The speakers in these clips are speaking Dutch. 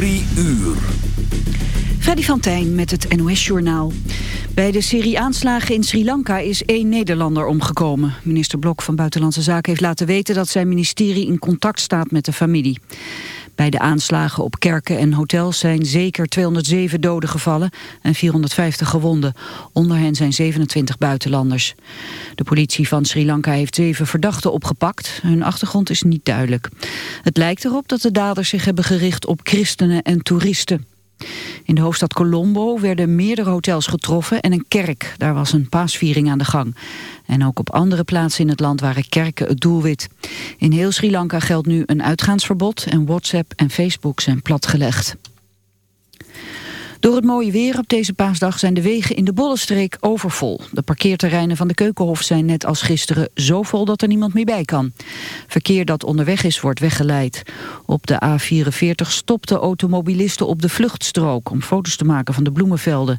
Drie uur. Freddy van Tijn met het NOS-journaal. Bij de serie aanslagen in Sri Lanka is één Nederlander omgekomen. Minister Blok van Buitenlandse Zaken heeft laten weten... dat zijn ministerie in contact staat met de familie. Bij de aanslagen op kerken en hotels zijn zeker 207 doden gevallen... en 450 gewonden. Onder hen zijn 27 buitenlanders. De politie van Sri Lanka heeft zeven verdachten opgepakt. Hun achtergrond is niet duidelijk. Het lijkt erop dat de daders zich hebben gericht op christenen en toeristen. In de hoofdstad Colombo werden meerdere hotels getroffen en een kerk. Daar was een paasviering aan de gang. En ook op andere plaatsen in het land waren kerken het doelwit. In heel Sri Lanka geldt nu een uitgaansverbod en WhatsApp en Facebook zijn platgelegd. Door het mooie weer op deze paasdag zijn de wegen in de Bollenstreek overvol. De parkeerterreinen van de Keukenhof zijn net als gisteren zo vol dat er niemand meer bij kan. Verkeer dat onderweg is wordt weggeleid. Op de A44 stopten automobilisten op de vluchtstrook om foto's te maken van de bloemenvelden.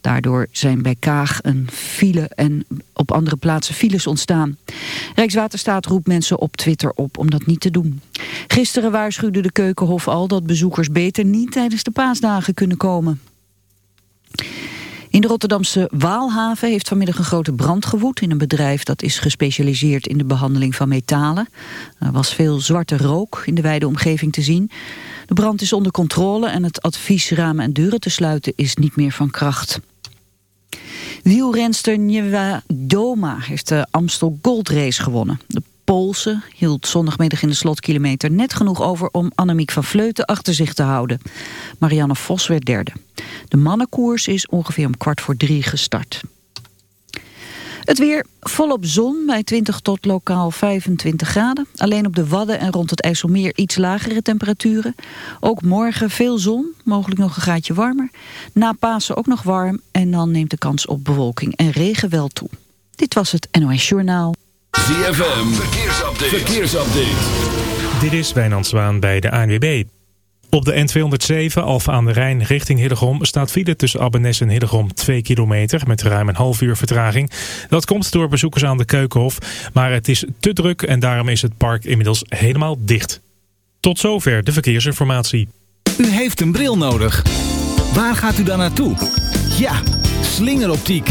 Daardoor zijn bij Kaag een file en op andere plaatsen files ontstaan. Rijkswaterstaat roept mensen op Twitter op om dat niet te doen. Gisteren waarschuwde de Keukenhof al dat bezoekers beter niet tijdens de paasdagen kunnen komen. In de Rotterdamse Waalhaven heeft vanmiddag een grote brand gewoed in een bedrijf dat is gespecialiseerd in de behandeling van metalen. Er was veel zwarte rook in de wijde omgeving te zien. De brand is onder controle en het advies ramen en deuren te sluiten is niet meer van kracht. Wielrenster Njewa Doma heeft de Amstel Gold Race gewonnen. De Poolse hield zondagmiddag in de slotkilometer net genoeg over om Annemiek van Vleuten achter zich te houden. Marianne Vos werd derde. De mannenkoers is ongeveer om kwart voor drie gestart. Het weer volop zon bij 20 tot lokaal 25 graden. Alleen op de Wadden en rond het IJsselmeer iets lagere temperaturen. Ook morgen veel zon, mogelijk nog een graadje warmer. Na Pasen ook nog warm en dan neemt de kans op bewolking en regen wel toe. Dit was het NOS Journaal. ZFM, verkeersupdate. verkeersupdate. Dit is Wijnand Zwaan bij de ANWB. Op de N207 Alfa aan de Rijn richting Hillegom staat file tussen Abbenes en Hillegom 2 kilometer met ruim een half uur vertraging. Dat komt door bezoekers aan de Keukenhof, maar het is te druk en daarom is het park inmiddels helemaal dicht. Tot zover de verkeersinformatie. U heeft een bril nodig. Waar gaat u dan naartoe? Ja, slingeroptiek.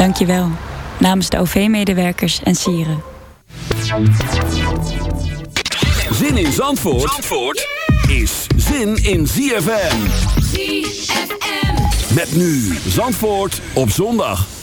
Dank je wel. Namens de OV-medewerkers en sieren. Zin in Zandvoort, Zandvoort is zin in ZFM. ZFM. Met nu Zandvoort op zondag.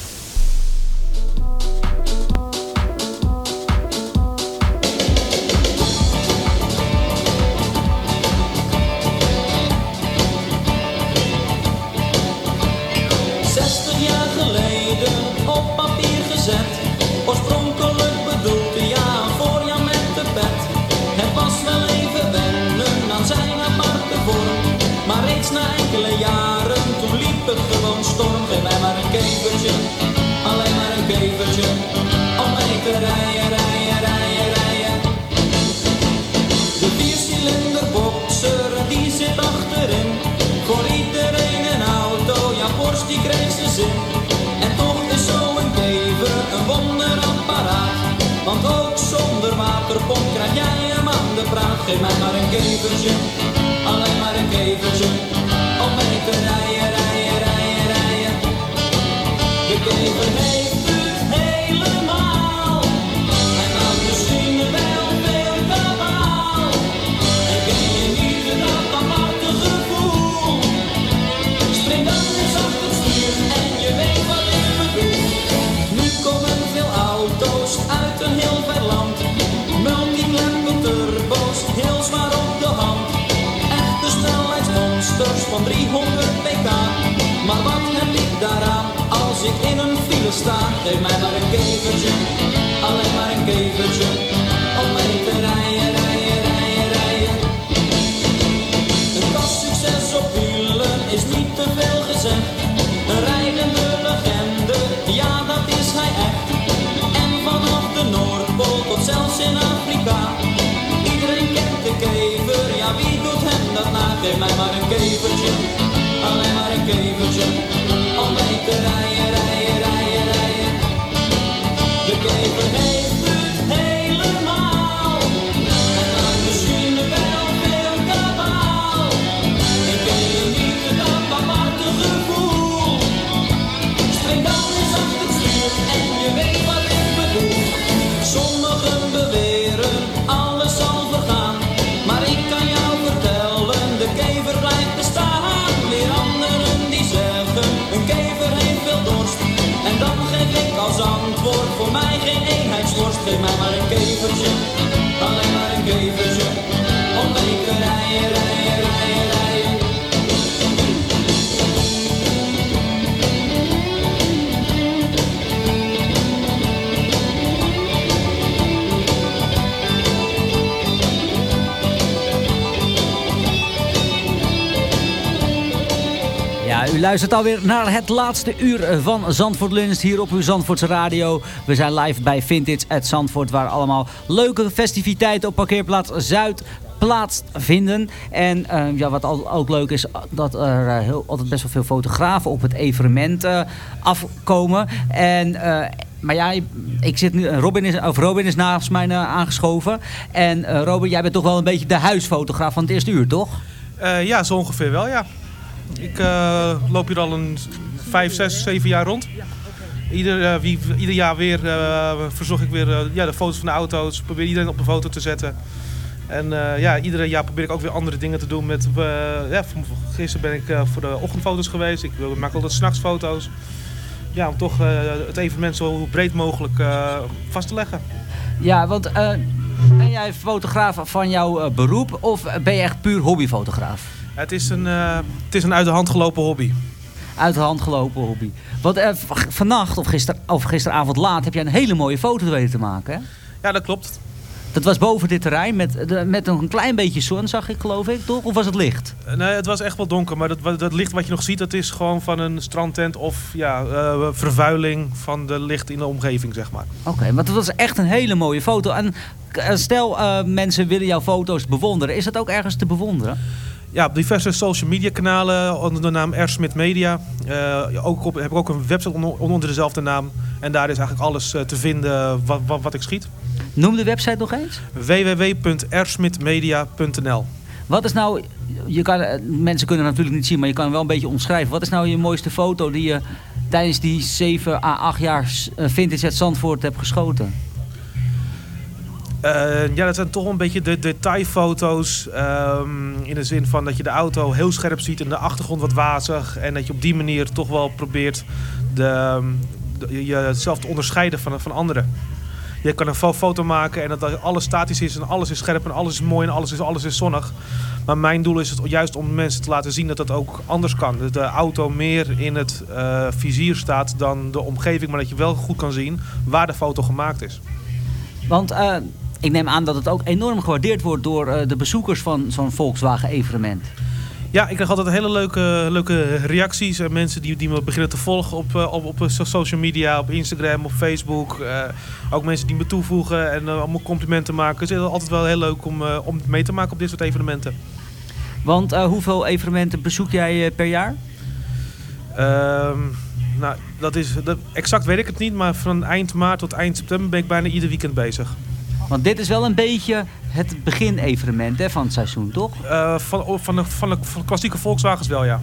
Geef mij maar een kevertje, alleen maar een kevertje. Om mee te rijden, rijden, rijden, Geef mij maar een kevertje, alleen maar een kevertje. Om mee te rijden, rijden, rijden, rijden. Een kastsucces op wielen is niet te veel gezegd. Een rijdende legende, ja dat is hij echt. En vanaf de Noordpool tot zelfs in Afrika. Iedereen kent de kever, ja wie doet hem dat na? Geef mij maar een kevertje, alleen maar een kevertje. Om mee te rijden, u luistert alweer naar het laatste uur van Zandvoort Lunch hier op uw Zandvoortse radio. We zijn live bij Vintage at Zandvoort waar allemaal leuke festiviteiten op parkeerplaats Zuid plaatsvinden. En eh, ja, wat al, ook leuk is, dat er eh, heel, altijd best wel veel fotografen op het evenement eh, afkomen. En... eh, maar ja, ik zit nu, Robin is, of Robin is naast mij eh, aangeschoven. En eh, Robin, jij bent toch wel een beetje de huisfotograaf van het eerste uur, toch? Eh, ja, zo ongeveer wel, ja. Ik eh, loop hier al een vijf, zes, zeven jaar rond. Ieder, eh, wie, ieder jaar weer eh, verzorg ik weer ja, de foto's van de auto's. Probeer iedereen op de foto te zetten. En ja, ieder jaar probeer ik ook weer andere dingen te doen. Met, ja, gisteren ben ik voor de ochtendfoto's geweest. Ik maak altijd s'nachtsfoto's. Ja, om toch het evenement zo breed mogelijk vast te leggen. Ja, want ben jij fotograaf van jouw beroep of ben je echt puur hobbyfotograaf? Het is een, eh, het is een uit de hand gelopen hobby. Uit de hand gelopen hobby. Want eh, vannacht of, gister, of gisteravond laat heb jij een hele mooie foto weten te maken. Hè? Ja, dat klopt. Dat was boven dit terrein met, de, met een klein beetje zon, zag ik geloof ik, toch? Of was het licht? Eh, Nee, het was echt wel donker, maar dat, dat licht wat je nog ziet, dat is gewoon van een strandtent of ja, vervuiling van de licht in de omgeving, zeg maar. Oké, want het was echt een hele mooie foto. En stel, mensen willen jouw foto's bewonderen. Is dat ook ergens te bewonderen? Ja, op diverse social media kanalen onder de naam Ersmit Media. Eh, ook op, heb ik ook een website onder, onder dezelfde naam. En daar is eigenlijk alles eh, te vinden wat, wat, wat ik schiet. Noem de website nog eens. www.ersmitmedia.nl Wat is nou, je kan, eh, mensen kunnen het natuurlijk niet zien, maar je kan wel een beetje omschrijven. Wat is nou je mooiste foto die je tijdens die 7 à 8 jaar Vintage at Zandvoort hebt geschoten? Eh, ja, dat zijn toch een beetje de detailfoto's. ehm, in de zin van dat je de auto heel scherp ziet en de achtergrond wat wazig. En dat je op die manier toch wel probeert de, de- jezelf te onderscheiden van, van anderen. Je kan een fo- foto maken en dat alles statisch is en alles is scherp en alles is mooi en alles is, alles is zonnig. Maar mijn doel is het juist om mensen te laten zien dat dat ook anders kan. Dat de auto meer in het eh, vizier staat dan de omgeving, maar dat je wel goed kan zien waar de foto gemaakt is. Want eh, ik neem aan dat het ook enorm gewaardeerd wordt door eh, de bezoekers van zo'n Volkswagen-evenement. Ja, ik krijg altijd hele leuke, leuke reacties. En mensen die, die me beginnen te volgen op, eh, op, op so- social media, op Instagram, op Facebook. Eh, ook mensen die me toevoegen en eh, allemaal complimenten maken. Het is altijd wel heel leuk om, eh, om mee te maken op dit soort evenementen. Want eh, hoeveel evenementen bezoek jij eh, per jaar? Ehm, nou, dat is, dat, exact weet ik het niet, maar van eind maart tot eind september ben ik bijna ieder weekend bezig. Want dit is wel een beetje het begin-evenement van het seizoen, toch? Eh, van, oh, van, de, van, de, van de klassieke Volkswagens wel, ja.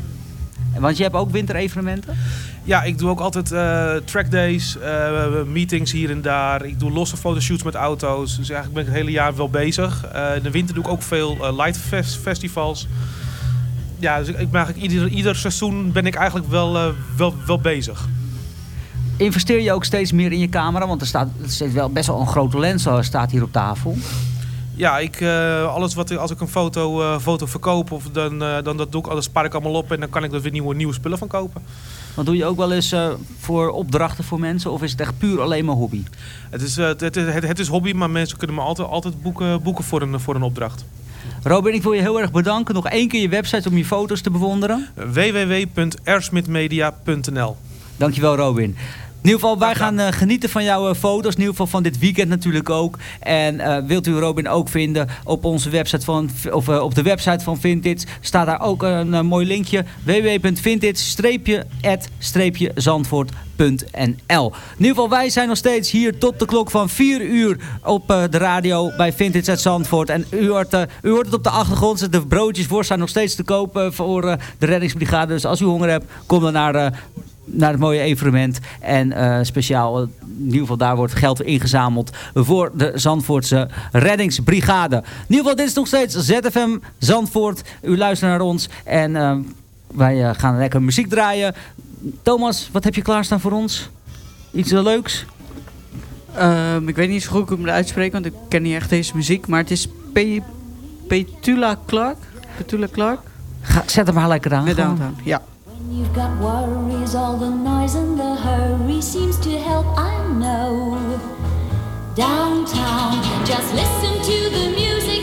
Want je hebt ook winterevenementen? Ja, ik doe ook altijd eh trackdays, eh, meetings hier en daar. Ik doe losse fotoshoots met auto's. Dus eigenlijk ben ik het hele jaar wel bezig. In de winter doe ik ook veel light fest festivals. Ja, dus ik, ik ben eigenlijk ieder, ieder seizoen ben ik eigenlijk wel, wel, wel bezig. Investeer je ook steeds meer in je camera? Want er staat, er zit wel best wel een grote lens eh, staat hier op tafel. Ja, ik, eh, alles wat als ik een foto, eh, foto verkoop, of dan, eh, dan dat doe ik, alles spaar ik allemaal op en dan kan ik er weer nieuwe, nieuwe spullen van kopen. Want doe je ook wel eens voor opdrachten voor mensen? Of is het echt puur alleen maar hobby? Het is, het, het, het, het is hobby, maar mensen kunnen me altijd, altijd boeken, boeken voor, een, voor een opdracht. Robin, ik wil je heel erg bedanken. Nog één keer je website om je foto's te bewonderen. www.ersmitmedia.nl Dankjewel Robin. In ieder geval, wij gaan eh, genieten van jouw eh, foto's. In ieder geval van dit weekend natuurlijk ook. En eh, wilt u Robin ook vinden op onze website van, of op de website van Vintage, staat daar ook een mooi linkje. www.vintage-zandvoort.nl In ieder geval, wij zijn nog steeds hier tot de klok van 4 uur op de radio bij Vintage uit Zandvoort. En u hoort, u hoort het op de achtergrond. De broodjes worst zijn nog steeds te koop eh, voor de reddingsbrigade. Dus als u honger hebt, kom dan naar... naar het mooie evenement. En eh, speciaal, eh, in ieder geval daar wordt geld ingezameld voor de Zandvoortse reddingsbrigade. In ieder geval, dit is nog steeds ZFM Zandvoort. U luistert naar ons en eh, wij gaan lekker muziek draaien. Thomas, wat heb je klaarstaan voor ons? Iets leuks? Ehm, ik weet niet zo goed hoe ik hem uitspreek, want ik ken niet echt deze muziek. Maar het is Pe Petula Clark. Petula Clark. Ga, zet hem maar lekker aan. Met downtown, ja. You've got worries, all the noise and the hurry seems to help, I know. Downtown, just listen to the music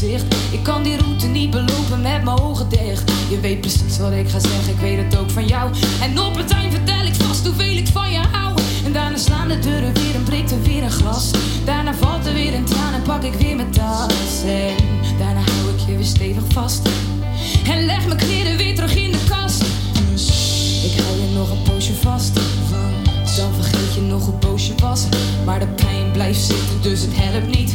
Ik kan die route niet belopen met mijn ogen dicht. Je weet precies wat ik ga zeggen, ik weet het ook van jou. En op het eind vertel ik vast hoeveel ik van je hou. En daarna slaan de deuren weer en breekt er weer een glas. Daarna valt er weer een traan en pak ik weer mijn tas. En daarna hou ik je weer stevig vast. En leg mijn kleren weer terug in de kast. Dus ik hou je nog een poosje vast. Dan vergeet je nog hoe boos je was. Maar de pijn blijft zitten, dus het helpt niet.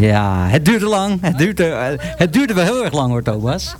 Ja, het duurde lang. Het duurde, eh, het duurde wel heel erg lang hoor, Thomas.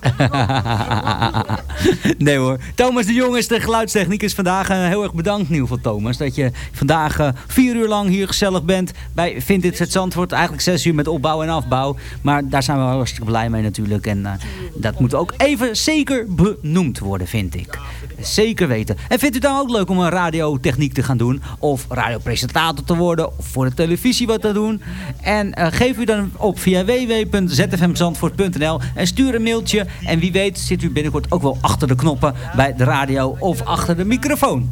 nee hoor. Thomas de Jong is de geluidstechnicus vandaag. Eh, heel erg bedankt nieuw voor Thomas. Dat je vandaag eh, vier uur lang hier gezellig bent bij Vintage het Zandvoort. Eigenlijk zes uur met opbouw en afbouw. Maar daar zijn we wel hartstikke blij mee natuurlijk. En dat moet ook even zeker benoemd worden, vind ik. Zeker weten. En vindt u het dan ook leuk om een radiotechniek te gaan doen? Of radiopresentator te worden? Of voor de televisie wat te doen? En geef u dan op via www.zfmzandvoort.nl en stuur een mailtje. En wie weet zit u binnenkort ook wel achter de knoppen bij de radio of achter de microfoon.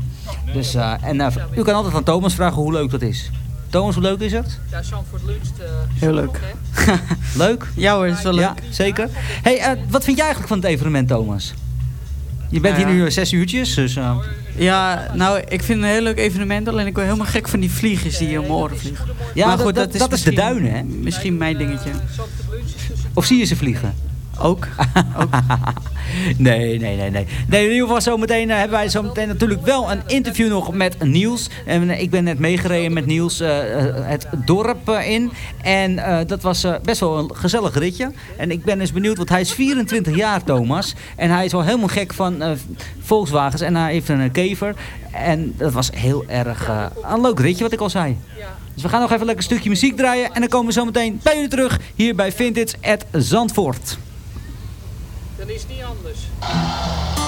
Dus, eh, en eh, u kan altijd aan Thomas vragen hoe leuk dat is. Thomas, hoe leuk is het? Ja, Zandvoort luncht. Heel leuk. leuk? Ja hoor, is wel leuk. Ja, zeker. Hey, wat vind jij eigenlijk van het evenement, Thomas? Je bent Nou hier nu zes uurtjes, dus... Ja, nou, ik vind het een heel leuk evenement. Alleen ik word helemaal gek van die vliegers die hier om mijn oren vliegen. Ja, maar goed, dat- dat, dat is is de duinen, hè? Misschien mijn dingetje. Of zie je ze vliegen? Ook. nee, nee, nee, nee. Nee, in ieder geval zometeen eh, hebben wij zometeen natuurlijk wel een interview nog met Niels. En eh, ik ben net meegereden met Niels eh, het dorp in. En eh, dat was eh, best wel een gezellig ritje. En ik ben eens benieuwd, want hij is 24 jaar, Thomas. En hij is al helemaal gek van eh, Volkswagens. En hij heeft een kever. En dat was heel erg eh, een leuk ritje, wat ik al zei. Dus we gaan nog even lekker een stukje muziek draaien. En dan komen we zo meteen bij jullie terug hier bij Vintage at Zandvoort. Dan is het niet anders.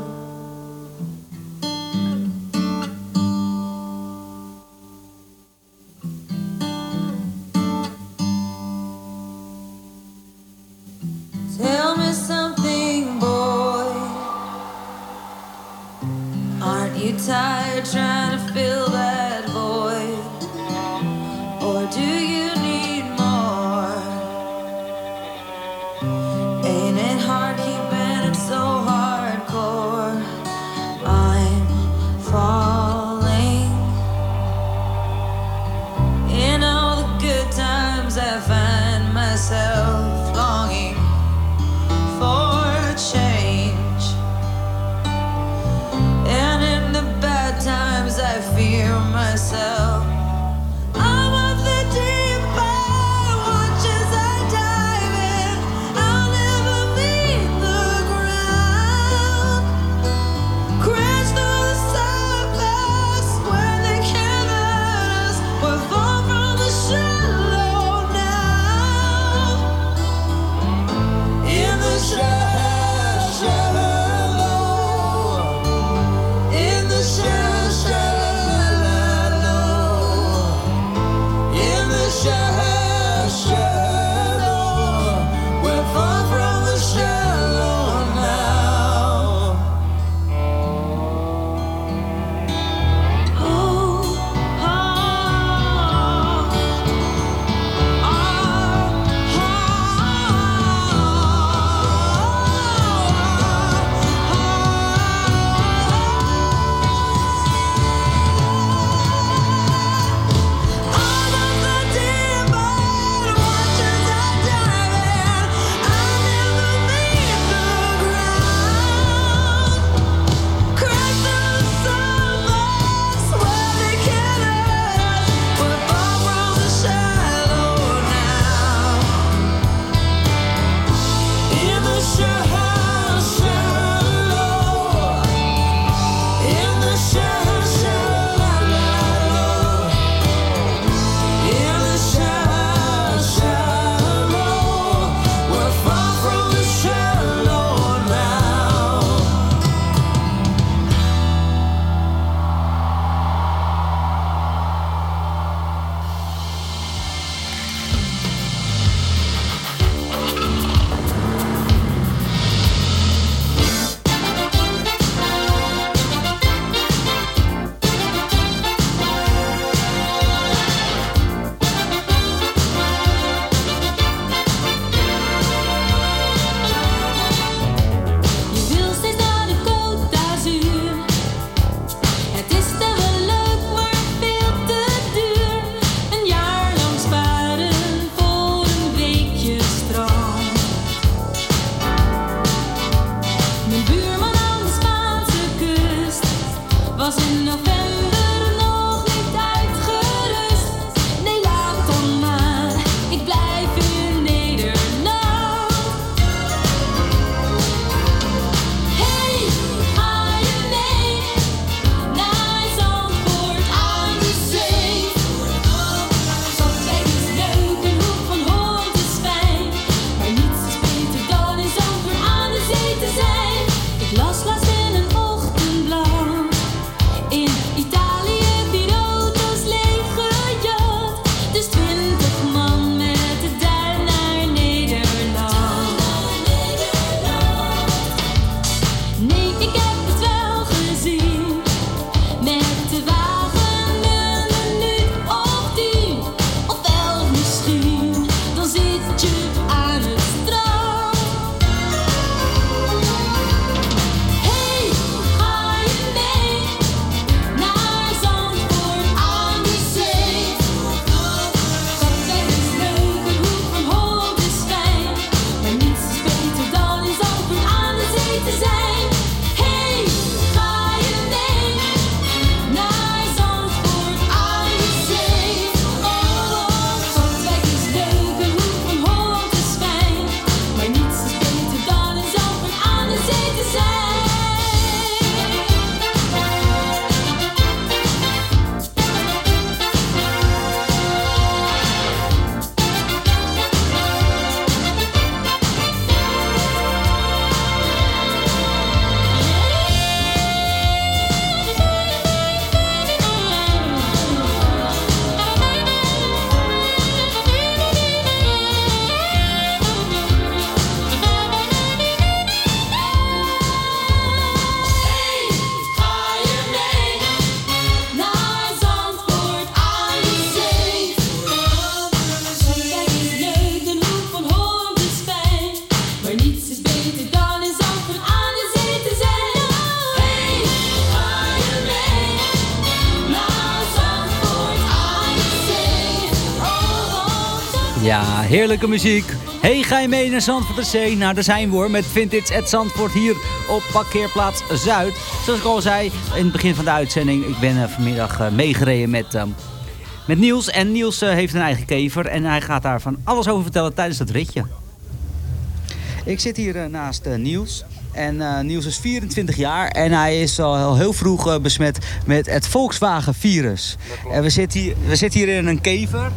Ja, heerlijke muziek. Hey, ga je mee naar Zandvoort de Zee? Nou, daar zijn we hoor, met Vintage at Zandvoort hier op parkeerplaats Zuid. Zoals ik al zei in het begin van de uitzending, ik ben eh, vanmiddag eh, meegereden met, ehm, met Niels. En Niels eh, heeft een eigen kever en hij gaat daar van alles over vertellen tijdens dat ritje. Ik zit hier naast eh, Niels. En eh, Niels is 24 jaar en hij is al heel vroeg eh, besmet met het Volkswagen-virus. En we zitten, hier, we zitten hier in een kever.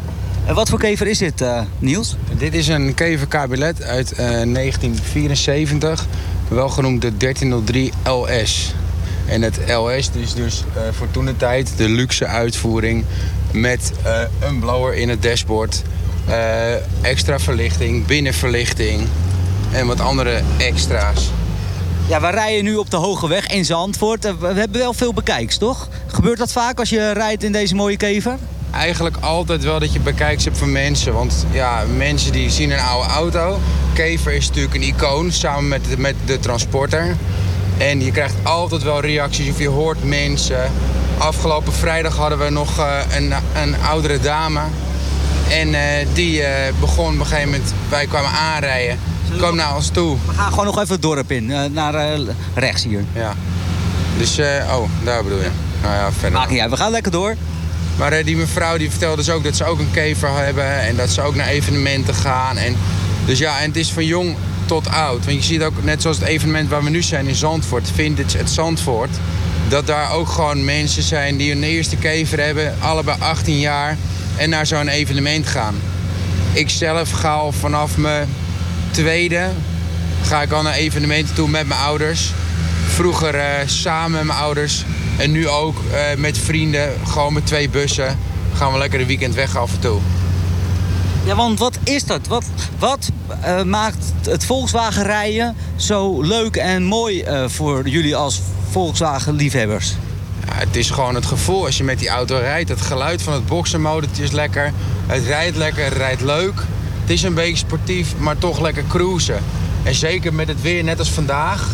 En wat voor kever is dit, eh, Niels? Dit is een kever cabriolet uit eh, 1974, wel genoemd de 1303 LS. En het LS is dus eh, voor toen de tijd de luxe uitvoering met eh, een blower in het dashboard, eh, extra verlichting, binnenverlichting en wat andere extra's. Ja, we rijden nu op de Hoge Weg in Zandvoort. Eh, We hebben wel veel bekijks, toch? Gebeurt dat vaak als je rijdt in deze mooie kever? Eigenlijk altijd wel dat je bekijks hebt van mensen. Want ja, mensen die zien een oude auto. Kever is natuurlijk een icoon samen met de, met de transporter. En je krijgt altijd wel reacties of je hoort mensen. Afgelopen vrijdag hadden we nog eh, een, een oudere dame. En eh, die eh, begon op een gegeven moment, wij kwamen aanrijden. Kwam naar ons toe. We gaan gewoon nog even het dorp in, naar rechts hier. Ja. Dus, oh, daar bedoel je. Nou ja, verder. Maakt niet uit, we gaan lekker door. Maar eh, die mevrouw die vertelde dus ook dat ze ook een kever hebben en dat ze ook naar evenementen gaan. En, dus ja, en het is van jong tot oud. Want je ziet ook, net zoals het evenement waar we nu zijn in Zandvoort, Vintage het Zandvoort, dat daar ook gewoon mensen zijn die hun eerste kever hebben, allebei 18 jaar, en naar zo'n evenement gaan. Ik zelf ga al vanaf mijn tweede, ga ik al naar evenementen toe met mijn ouders. Vroeger eh, samen met mijn ouders en nu ook eh, met vrienden, gewoon met twee bussen. Gaan we lekker een weekend weg af en toe. Ja, want wat is dat? Wat, wat eh, maakt het Volkswagen rijden zo leuk en mooi eh, voor jullie als Volkswagen-liefhebbers? Ja, het is gewoon het gevoel als je met die auto rijdt. Het geluid van het boksenmotortje is lekker. Het rijdt lekker, het rijdt leuk. Het is een beetje sportief, maar toch lekker cruisen. En zeker met het weer, net als vandaag,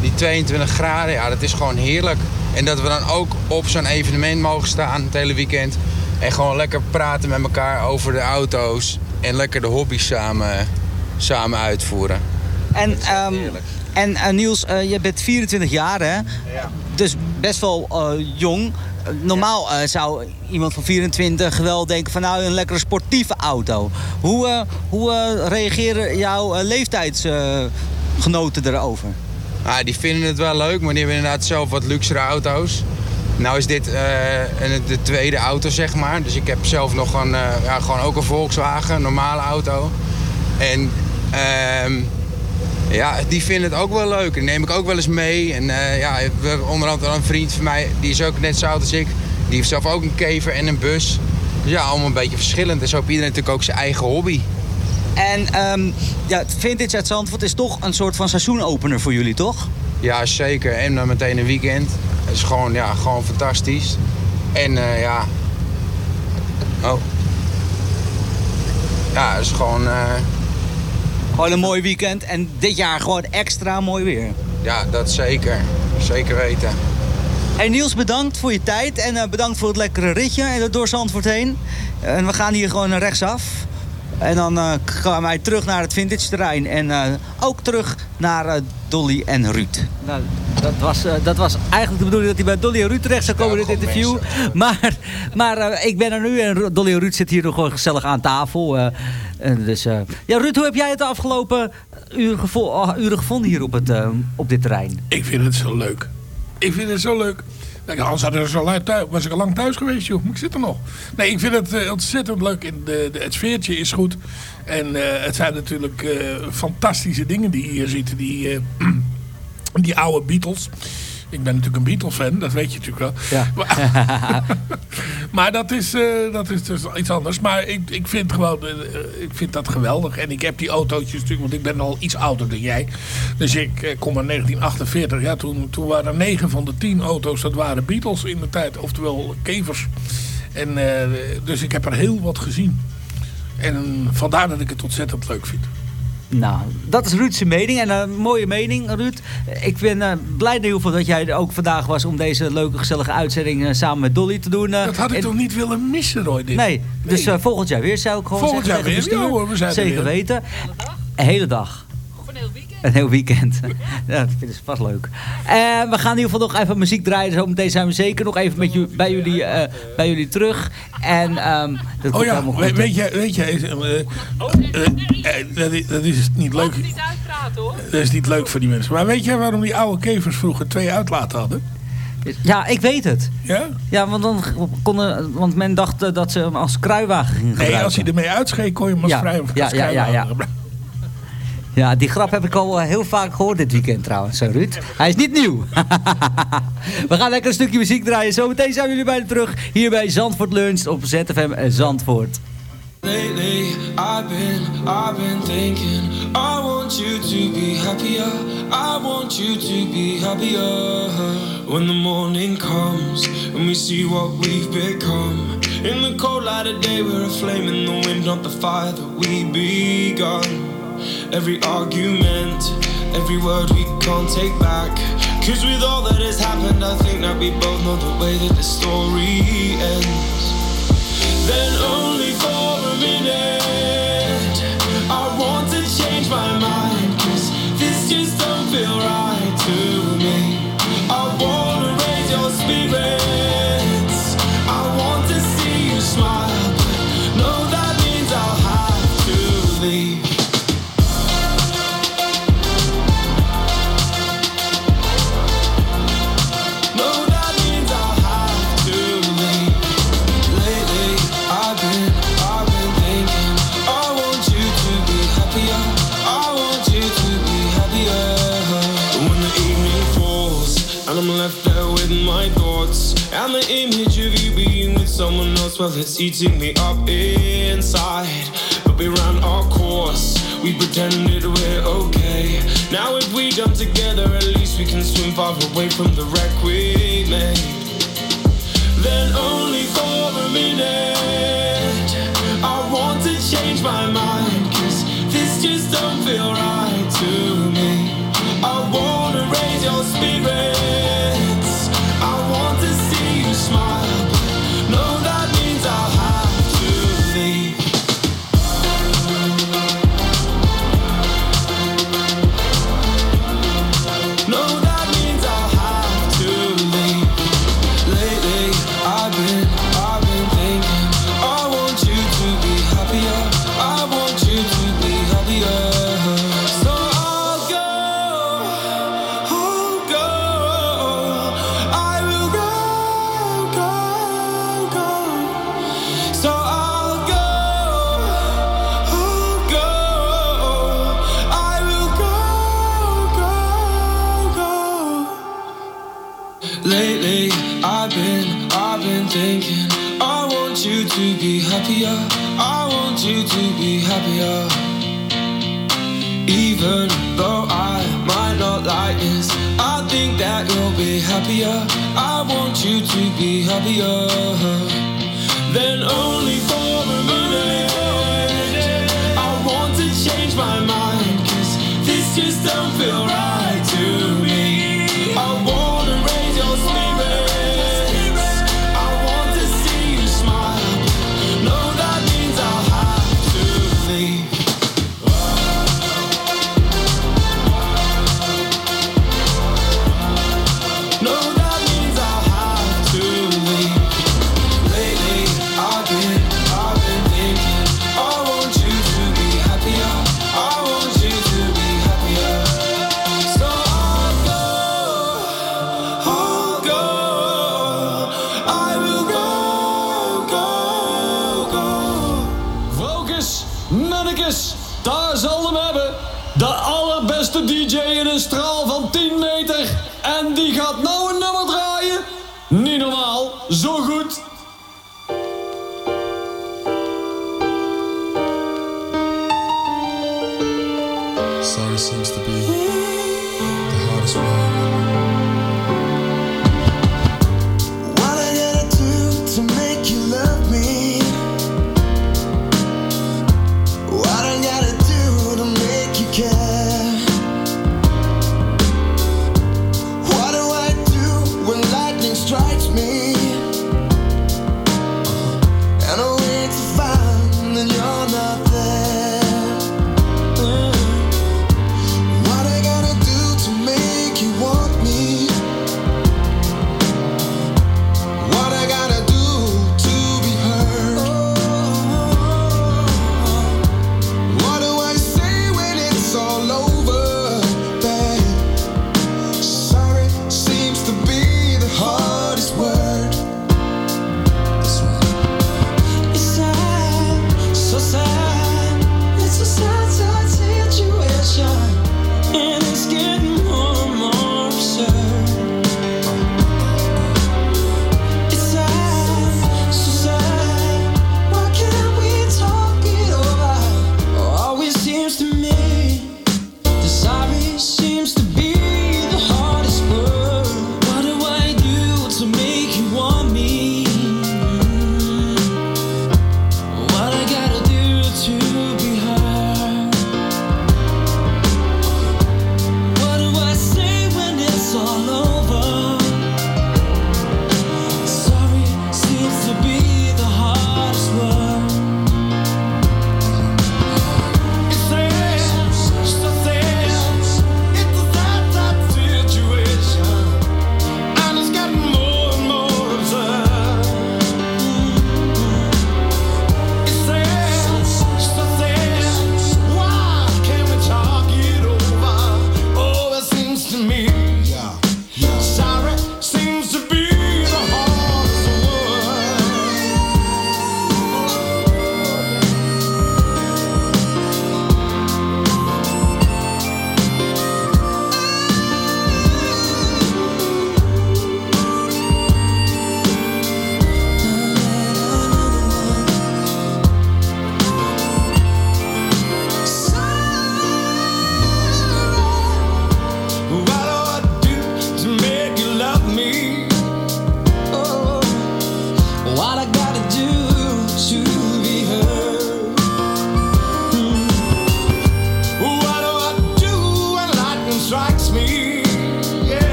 die 22 graden, ja, dat is gewoon heerlijk. En dat we dan ook op zo'n evenement mogen staan het hele weekend. En gewoon lekker praten met elkaar over de auto's. En lekker de hobby's samen, samen uitvoeren. En, ehm, en eh, Niels, eh, je bent 24 jaar, hè? Dus best wel eh, jong. Normaal eh, zou iemand van 24 wel denken van nou een lekkere sportieve auto. Hoe, eh, hoe eh, reageren jouw eh, leeftijdsgenoten erover? Ah, die vinden het wel leuk, maar die hebben inderdaad zelf wat luxere auto's. Nou is dit eh, de tweede auto, zeg maar. Dus ik heb zelf nog een, eh, ja, gewoon ook een Volkswagen, een normale auto. En ehm, ja, die vinden het ook wel leuk. Die neem ik ook wel eens mee. En eh, ja, onder andere een vriend van mij, die is ook net zo oud als ik. Die heeft zelf ook een kever en een bus. Dus ja, allemaal een beetje verschillend. En zo heeft iedereen natuurlijk ook zijn eigen hobby. En ehm, ja, Vintage uit Zandvoort is toch een soort van seizoenopener voor jullie, toch? Ja, zeker. En dan meteen een weekend. Dat is gewoon, ja, gewoon fantastisch. En eh, ja... Oh. Ja, het is gewoon... eh, Gewoon een mooi weekend en dit jaar gewoon extra mooi weer. Ja, dat zeker. Zeker weten. Hey Niels, bedankt voor je tijd en eh, bedankt voor het lekkere ritje en door Zandvoort heen. En we gaan hier gewoon rechtsaf. En dan eh, gaan wij terug naar het vintage terrein. En eh, ook terug naar eh, Dolly en Ruud. Nou, dat was, eh, dat was eigenlijk de bedoeling dat hij bij Dolly en Ruud terecht zou komen in dit interview. Maar, maar eh, ik ben er nu en Dolly en Ruud zitten hier nog gewoon gezellig aan tafel. eh. en dus, eh, ja, Ruud, hoe heb jij het de afgelopen uren, gevo- oh, uren gevonden hier op, het, eh, op dit terrein? Ik vind het zo leuk. Ik vind het zo leuk. Kijk, Anders had ik zo lang thuis, was ik al lang thuis geweest, joh. Maar ik zit er nog. Nee, ik vind het eh, ontzettend leuk. De, het sfeertje is goed. En eh, het zijn natuurlijk eh, fantastische dingen die hier ziet. Die, die oude Beatles. Ik ben natuurlijk een Beatles-fan, dat weet je natuurlijk wel. Ja. Maar, maar dat, is, eh, dat is dus iets anders. Maar ik, ik, vind gewoon, eh, ik vind dat geweldig. En ik heb die autootjes natuurlijk, want ik ben al iets ouder dan jij. Dus ik eh, kom uit 1948. Ja, toen, toen waren 9 van de 10 auto's, dat waren Beatles in de tijd. Oftewel kevers. En, eh, dus ik heb er heel wat gezien. En vandaar dat ik het ontzettend leuk vind. Nou, dat is Ruud's mening. En een mooie mening, Ruud. Ik ben eh, blij in ieder geval dat jij er ook vandaag was om deze leuke, gezellige uitzending eh, samen met Dolly te doen. eh. Dat had ik En- toch niet willen missen, Roy? Dit? Nee, dus eh, volgend jaar weer zou ik gewoon Volgend zeggen. jaar tegen weer? Ja hoor, we zijn er Zeker weten. Een hele dag. Een heel weekend. ja, dat vinden ze vast leuk. Eh, we gaan in ieder geval nog even muziek draaien. Zometeen zijn we zeker nog even met bij, jullie, eh, bij jullie terug. En ehm dat Oh ja, weet, weet je, weet je eh, dat, is, dat is niet leuk. Dat is niet leuk voor die mensen. Maar weet jij waarom die oude kevers vroeger twee uitlaten hadden? Ja, ik weet het. Ja? Ja, want, dan konden, want men dacht eh, dat ze hem als kruiwagen gingen Nee, gebruiken. als hij ermee uitscheet, kon je hem als Ja, vrij ja, als ja, ja, ja. kruiwagen gebruiken. Ja, die grap heb ik al eh, heel vaak gehoord dit weekend trouwens, eh, Ruud. Hij is niet nieuw. we gaan lekker een stukje muziek draaien. Zometeen zijn jullie bijna terug hier bij Zandvoort Lunch op ZFM Zandvoort. Lately, I've been, I've been thinking. I want you to be happier. I want you to be happier. When the morning comes and we see what we've become. In the cold light of day, we're a in the wind, not the fire that we begun. Every argument, every word we can't take back. Cause with all that has happened, I think that we both know the way that the story ends. Then only for a minute I want to change my mind someone well, it's eating me up inside. But we ran our course. We pretended we're okay. Now if we jump together, at least we can swim far away from the wreck we made then only for a minute. I want to change my mind, cause this just don't feel right De allerbeste DJ in een straal van 10 meter. En die gaat nou een nummer draaien. Niet normaal, zo goed.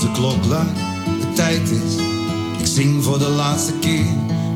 Als de klok luidt, de tijd is, ik zing voor de laatste keer.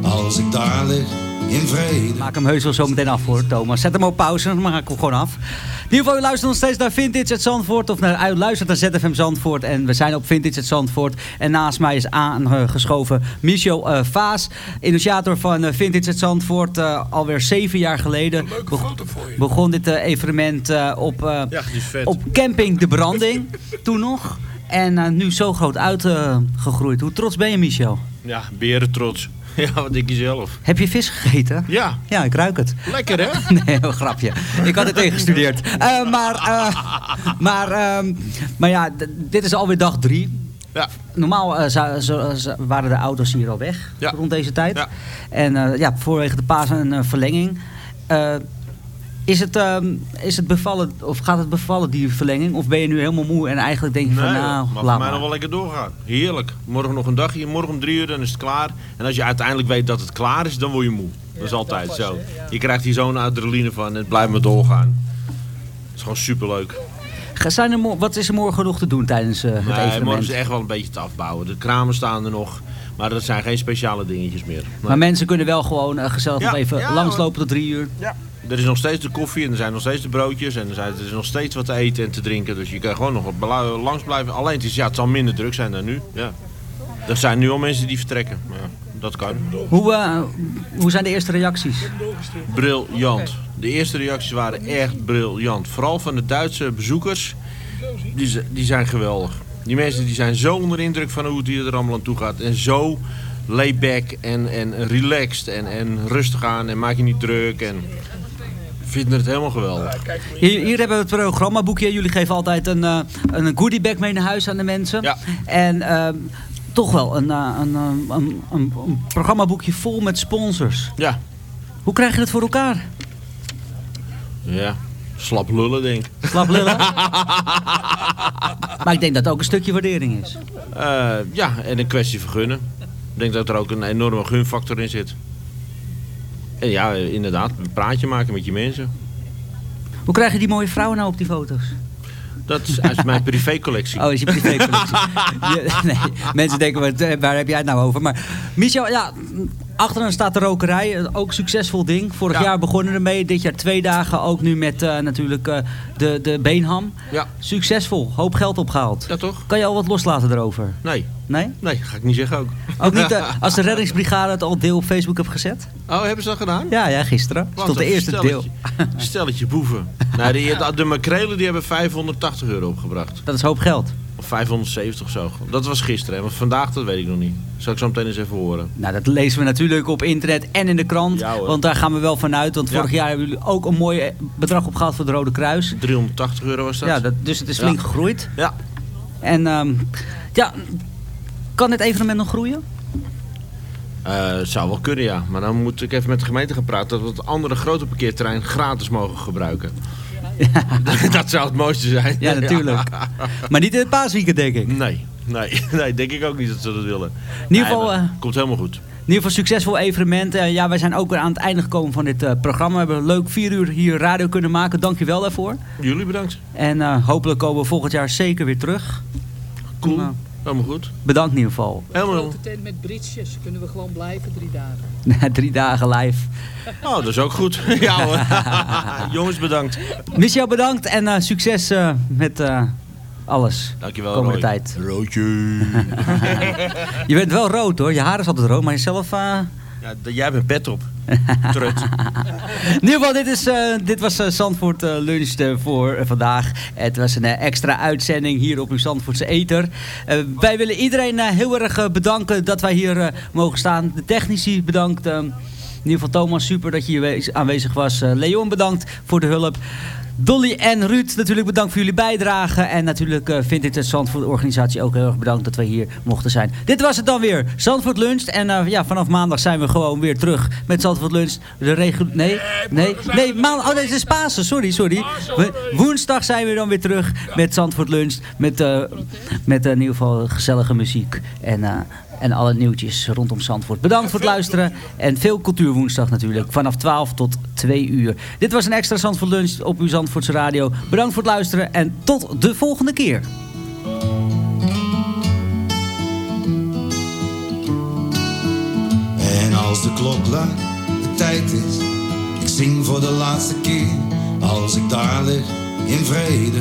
Als ik daar lig in vrede. Maak hem heus wel zo meteen af hoor, Thomas. Zet hem op pauze, dan maak ik hem gewoon af. In ieder geval, u luistert nog steeds naar Vintage het Zandvoort. Of naar, u luistert naar ZFM Zandvoort. En we zijn op Vintage het Zandvoort. En naast mij is aangeschoven Michel eh, Vaas. Initiator van eh, Vintage het Zandvoort. eh, alweer zeven jaar geleden. Beg- begon dit eh, evenement eh, op, eh, Ja, op Camping De Branding. toen nog. En eh, nu zo groot uitgegroeid. Hoe trots ben je, Michel? Ja, beren trots. Ja, wat denk je zelf? Heb je vis gegeten? Ja. Ja, ik ruik het. Lekker hè? Nee, een grapje. Ik had het ingestudeerd. Eh, maar, eh, maar, ehm, maar ja, dit is alweer dag drie. Ja. Normaal waren de auto's hier al weg Ja. rond deze tijd. Ja. En ja, voorwege de paas een verlenging. Is, het, ehm, is het bevallen, of gaat het bevallen, die verlenging? Of ben je nu helemaal moe en eigenlijk denk je van nou, mag voor laat mij maar. nog wel lekker doorgaan. Heerlijk. Morgen nog een dagje, morgen om drie uur, dan is het klaar. En als je uiteindelijk weet dat het klaar is, dan word je moe. Dat is altijd zo. Je krijgt hier zo'n adrenaline van en het blijft maar doorgaan. Het is gewoon superleuk. Ga- Zijn er wat is er morgen nog te doen tijdens eh, het Nee, morgen evenement? is echt wel een beetje te afbouwen. De kramen staan er nog, maar dat zijn geen speciale dingetjes meer. Nee. Maar mensen kunnen wel gewoon eh, gezellig Ja, nog even ja, langslopen tot drie uur. Ja. Er is nog steeds de koffie en er zijn nog steeds de broodjes en er, zijn, er is nog steeds wat te eten en te drinken. Dus je kan gewoon nog wat langs blijven. Alleen het, is, ja, het zal minder druk zijn dan nu. Ja. Er zijn nu al mensen die vertrekken. Maar ja, dat kan. Hoe, eh, hoe zijn de eerste reacties? Briljant. De eerste reacties waren echt briljant. Vooral van de Duitse bezoekers. Die, die zijn geweldig. Die mensen die zijn zo onder indruk van hoe het hier er allemaal aan toe gaat. En zo laid back en, en relaxed en, en rustig aan en maak je niet druk. En vinden het helemaal geweldig. Hier, hier hebben we het programmaboekje. Jullie geven altijd een, eh, een goodiebag mee naar huis aan de mensen. Ja. En ehm, toch wel een, eh, een, eh, een, een, een programmaboekje vol met sponsors. Ja. Hoe krijg je het voor elkaar? Ja, Slap lullen, denk ik. Slap lullen? maar ik denk dat het ook een stukje waardering is. Eh, ja, en een kwestie vergunnen. Ik denk dat er ook een enorme gunfactor in zit. En ja, eh, inderdaad, een praatje maken met je mensen. Hoe krijg je die mooie vrouwen nou op die foto's? Dat is uit mijn privécollectie. Oh, is je privécollectie. Nee, mensen denken, wat, eh, waar heb jij het nou over? Maar Michel, ja, achter hen staat de rokerij. eh, Ook een succesvol ding. Vorig jaar begonnen ermee. Dit jaar twee dagen ook nu met eh, natuurlijk eh, de, de beenham. Ja. Succesvol. Hoop geld opgehaald. Ja, toch? Kan je al wat loslaten erover? Nee. Nee? Nee, ga ik niet zeggen ook. Ook niet eh, als de reddingsbrigade het al deel op Facebook heeft gezet? Oh, hebben ze dat gedaan? Ja, ja gisteren. Tot de eerste deel. stelletje. Boeven. nou, die, de makrelen die hebben 580 euro opgebracht. Dat is hoop geld. Of 570 of zo. Dat was gisteren. hè, Want vandaag, dat weet ik nog niet. Zal ik zo meteen eens even horen. Nou, dat lezen we natuurlijk op internet en in de krant. Ja, want daar gaan we wel vanuit. Want Ja. vorig jaar hebben jullie ook een mooi eh, bedrag opgehaald voor het Rode Kruis. 380 euro was dat. Ja, dat, dus het is Ja. flink gegroeid. Ja. En ehm, ja, kan dit evenement nog groeien? Het zou wel kunnen, ja. Maar dan moet ik even met de gemeente gaan praten... dat we het andere grote parkeerterrein gratis mogen gebruiken. dat zou het mooiste zijn. Ja, natuurlijk. Maar niet in het paasweekend, denk ik. Nee, nee, nee, denk ik ook niet dat ze dat willen. In ieder geval, eh, komt helemaal goed. In ieder geval succesvol evenement. Eh, ja, wij zijn ook weer aan het einde gekomen van dit programma. We hebben een leuk vier uur hier radio kunnen maken. Dank je wel daarvoor. Jullie bedankt. En hopelijk komen we volgend jaar zeker weer terug. Cool. Helemaal goed. bedankt in ieder geval. Helemaal. Grote tent met britsjes. Kunnen we gewoon blijven drie dagen. Drie dagen live. Oh, dat is ook goed. ja hoor. Jongens, bedankt. Michel, bedankt en eh, succes eh, met eh, alles. Dankjewel, Komende Roy. tijd. Roodje. Je bent wel rood hoor. Je haar is altijd rood, maar jezelf... eh, Ja, jij hebt een pet op. Trut. Ieder geval, dit, is, eh, dit was eh, Zandvoort eh, Lunch voor vandaag. Het was een extra uitzending hier op uw Zandvoortse Eter. Wij willen iedereen heel erg bedanken dat wij hier mogen staan. De technici bedankt. eh, in ieder geval Thomas, super dat je hier aanwezig was. Leon bedankt voor de hulp. Dolly en Ruud, natuurlijk bedankt voor jullie bijdrage. En natuurlijk eh, vindt dit het Zandvoort organisatie ook heel erg bedankt dat wij hier mochten zijn. Dit was het dan weer, Zandvoort Lunch. En eh, ja, vanaf maandag zijn we gewoon weer terug met Zandvoort Lunch. De regel... Nee, nee, nee, maandag... Oh nee, het is Pasen, sorry, sorry. We- woensdag zijn we dan weer terug met Zandvoort Lunch. Met, eh, met eh, in ieder geval gezellige muziek. En... en alle nieuwtjes rondom Zandvoort. Bedankt voor het luisteren. En veel cultuurwoensdag natuurlijk. Vanaf 12 tot 2 uur. Dit was een extra Zandvoort lunch op uw Zandvoortse radio. Bedankt voor het luisteren. En tot de volgende keer. En als de klok luidt, de tijd is, ik zing voor de laatste keer. Als ik daar lig, in vrede,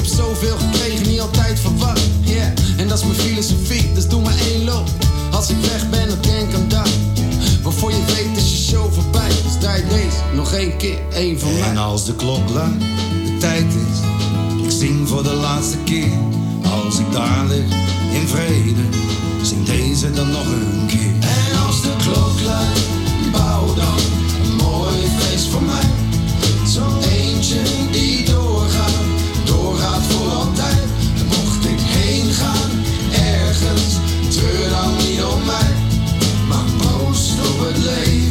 Zoveel gekregen, niet altijd verwacht. Yeah, en dat is mijn filosofie, dus doe maar één loop. Als ik weg ben, dan denk aan dat. Waarvoor je weet is je show voorbij. Dus draai deze nog één keer, één van mij. En als de klok luidt, de tijd is, ik zing voor de laatste keer. Als ik daar lig, in vrede, zing deze dan nog een keer. En als de klok luidt, bouw dan een mooi feest voor mij. Zo eentje proost op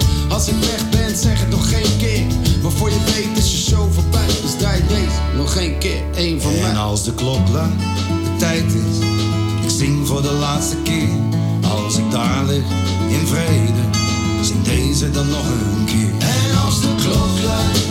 Als ik weg ben, zeg het nog geen keer. Maar voor je weet is je show voorbij. Dus draai deze nog geen keer, één van en mij. En als de klok laat, de tijd is. Ik zing voor de laatste keer. Als ik daar lig, in vrede. Zing deze dan nog een keer. En als de klok laat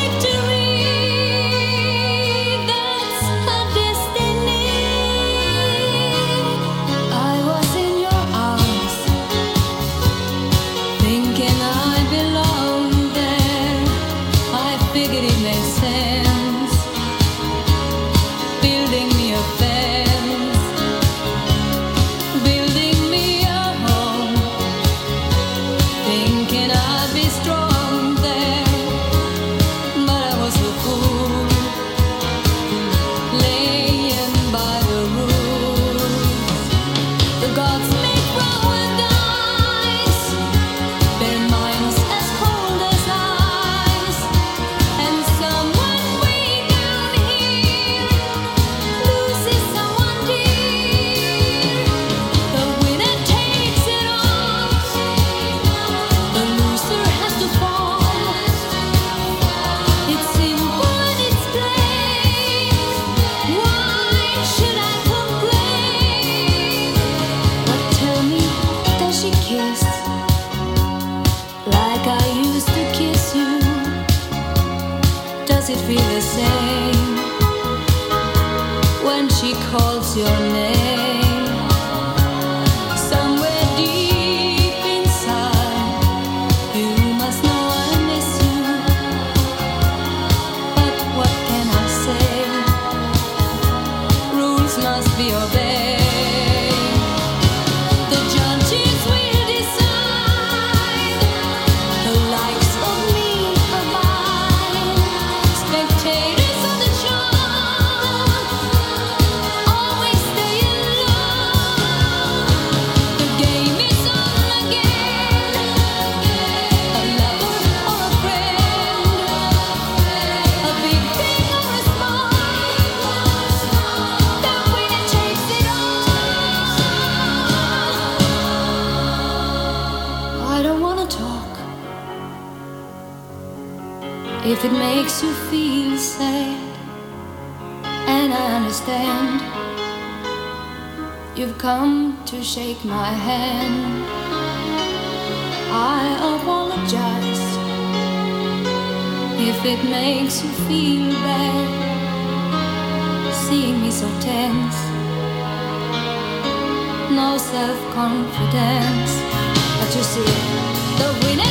makes you feel bad. Seeing me so tense, no self confidence. But you see, the winner.